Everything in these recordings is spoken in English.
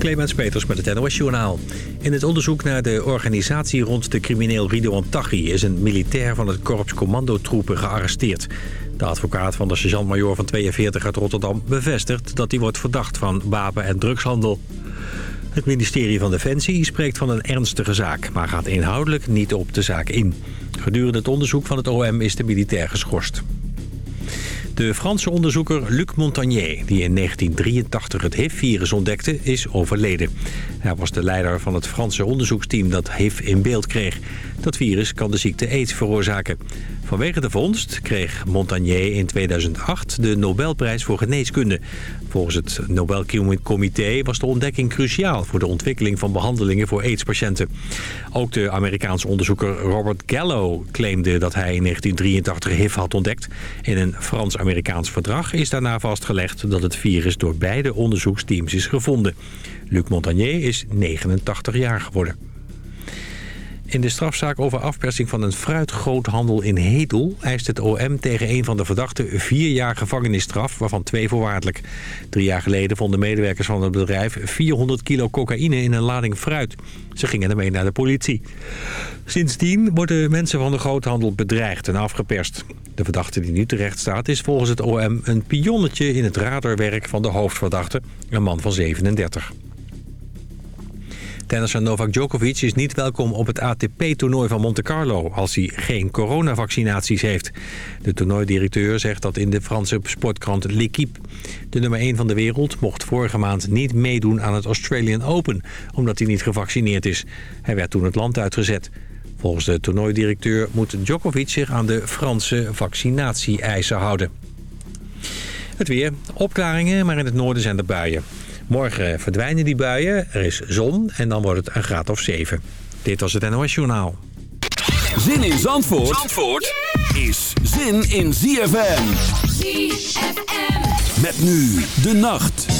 Clemens Peters met het NOS Journaal. In het onderzoek naar de organisatie rond de crimineel Ridouan Taghi... is een militair van het korps commandotroepen gearresteerd. De advocaat van de sergeant-majoor van 42 uit Rotterdam bevestigt... dat hij wordt verdacht van wapen- en drugshandel. Het ministerie van Defensie spreekt van een ernstige zaak... maar gaat inhoudelijk niet op de zaak in. Gedurende het onderzoek van het OM is de militair geschorst. De Franse onderzoeker Luc Montagnier, die in 1983 het HIV-virus ontdekte, is overleden. Hij was de leider van het Franse onderzoeksteam dat HIV in beeld kreeg. Dat virus kan de ziekte AIDS veroorzaken. Vanwege de vondst kreeg Montagnier in 2008 de Nobelprijs voor geneeskunde. Volgens het Nobelcomité was de ontdekking cruciaal voor de ontwikkeling van behandelingen voor AIDS-patiënten. Ook de Amerikaanse onderzoeker Robert Gallo claimde dat hij in 1983 HIV had ontdekt. In een Frans-Amerikaans verdrag is daarna vastgelegd dat het virus door beide onderzoeksteams is gevonden. Luc Montagnier is 89 jaar geworden. In de strafzaak over afpersing van een fruitgroothandel in Hedel... eist het OM tegen een van de verdachten vier jaar gevangenisstraf... waarvan twee voorwaardelijk. Drie jaar geleden vonden medewerkers van het bedrijf 400 kilo cocaïne in een lading fruit. Ze gingen ermee naar de politie. Sindsdien worden mensen van de groothandel bedreigd en afgeperst. De verdachte die nu terecht staat is volgens het OM een pionnetje in het radarwerk van de hoofdverdachte, een man van 37. Tennisser Novak Djokovic is niet welkom op het ATP-toernooi van Monte Carlo... als hij geen coronavaccinaties heeft. De toernooidirecteur zegt dat in de Franse sportkrant L'Equipe. De nummer 1 van de wereld mocht vorige maand niet meedoen aan het Australian Open... omdat hij niet gevaccineerd is. Hij werd toen het land uitgezet. Volgens de toernooidirecteur moet Djokovic zich aan de Franse vaccinatie-eisen houden. Het weer. Opklaringen, maar in het noorden zijn er buien. Morgen verdwijnen die buien, er is zon en dan wordt het een graad of 7. Dit was het NOS Journaal. Zin in Zandvoort, Zandvoort is zin in ZFM. ZFM. Met nu de nacht.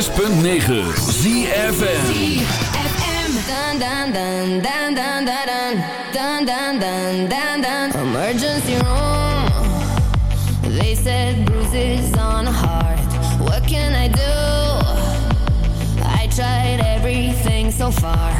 106.9 ZFM Emergency room. They said bruises on a heart. What can I do? I tried everything so far.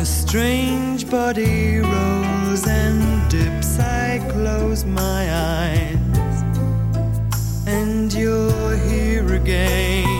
A strange body rolls and dips. I close my eyes, and you're here again.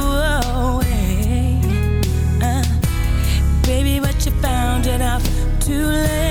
too late.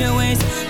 your ways.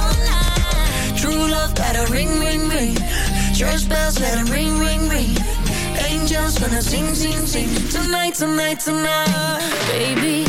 True love, gotta ring, ring, ring. Church bells, let her ring, ring, ring. Angels, gonna sing, sing, sing. Tonight, tonight, tonight. Baby.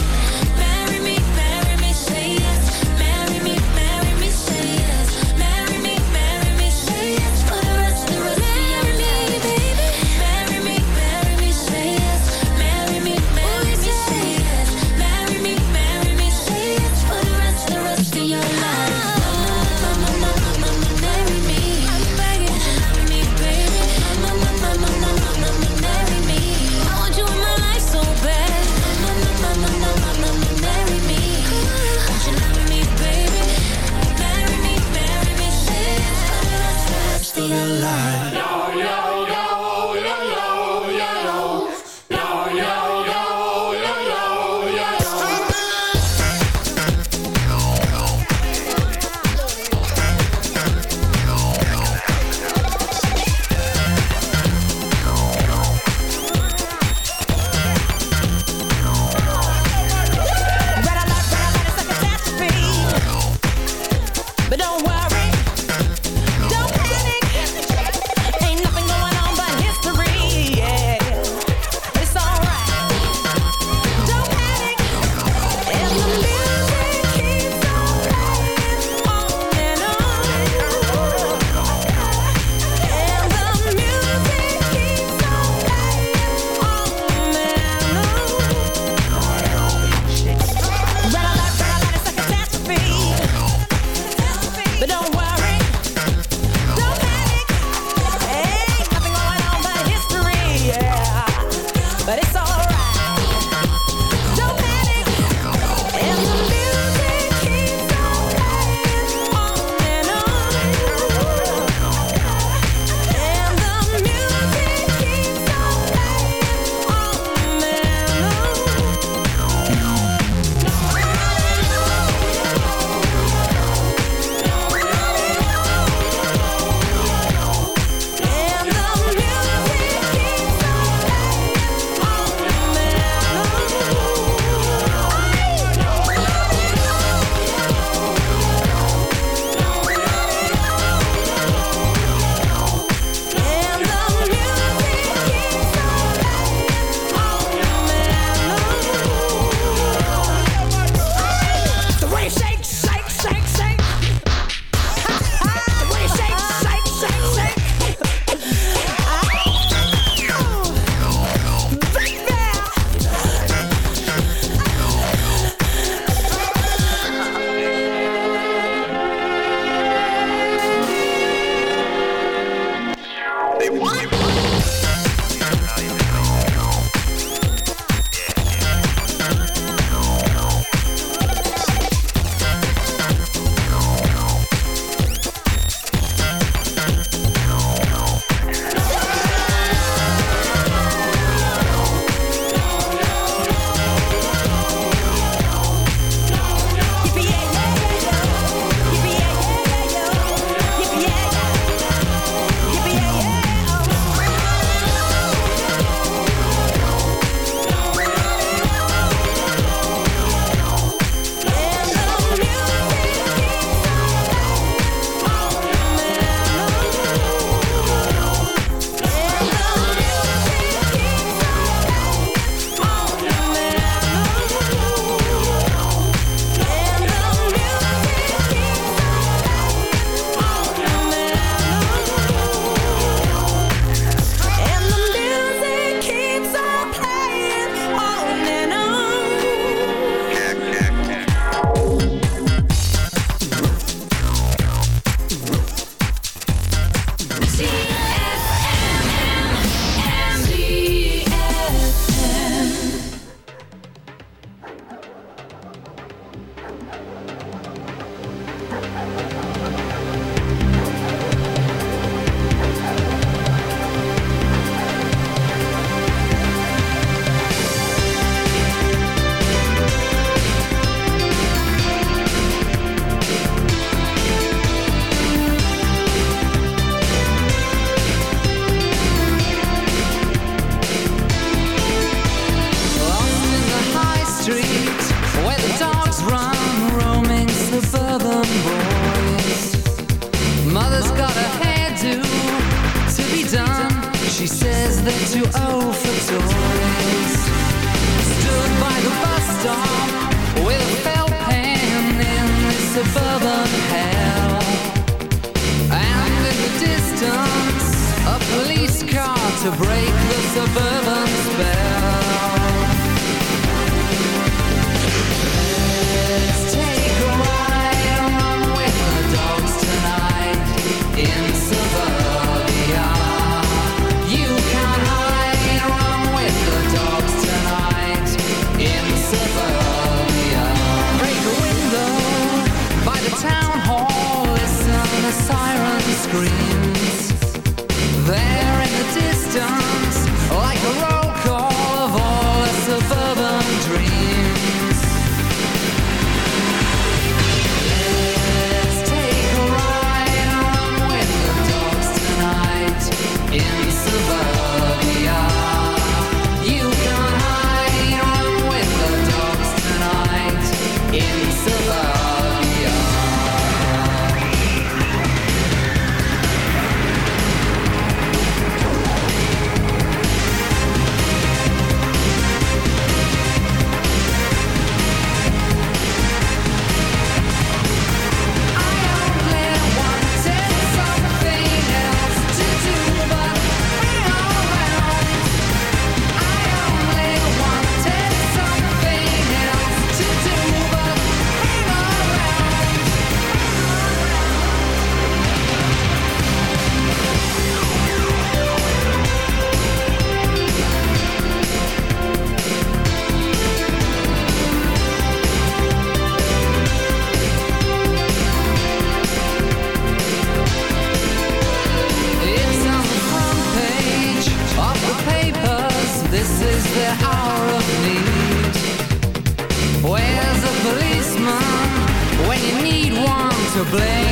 to break the suburb blame.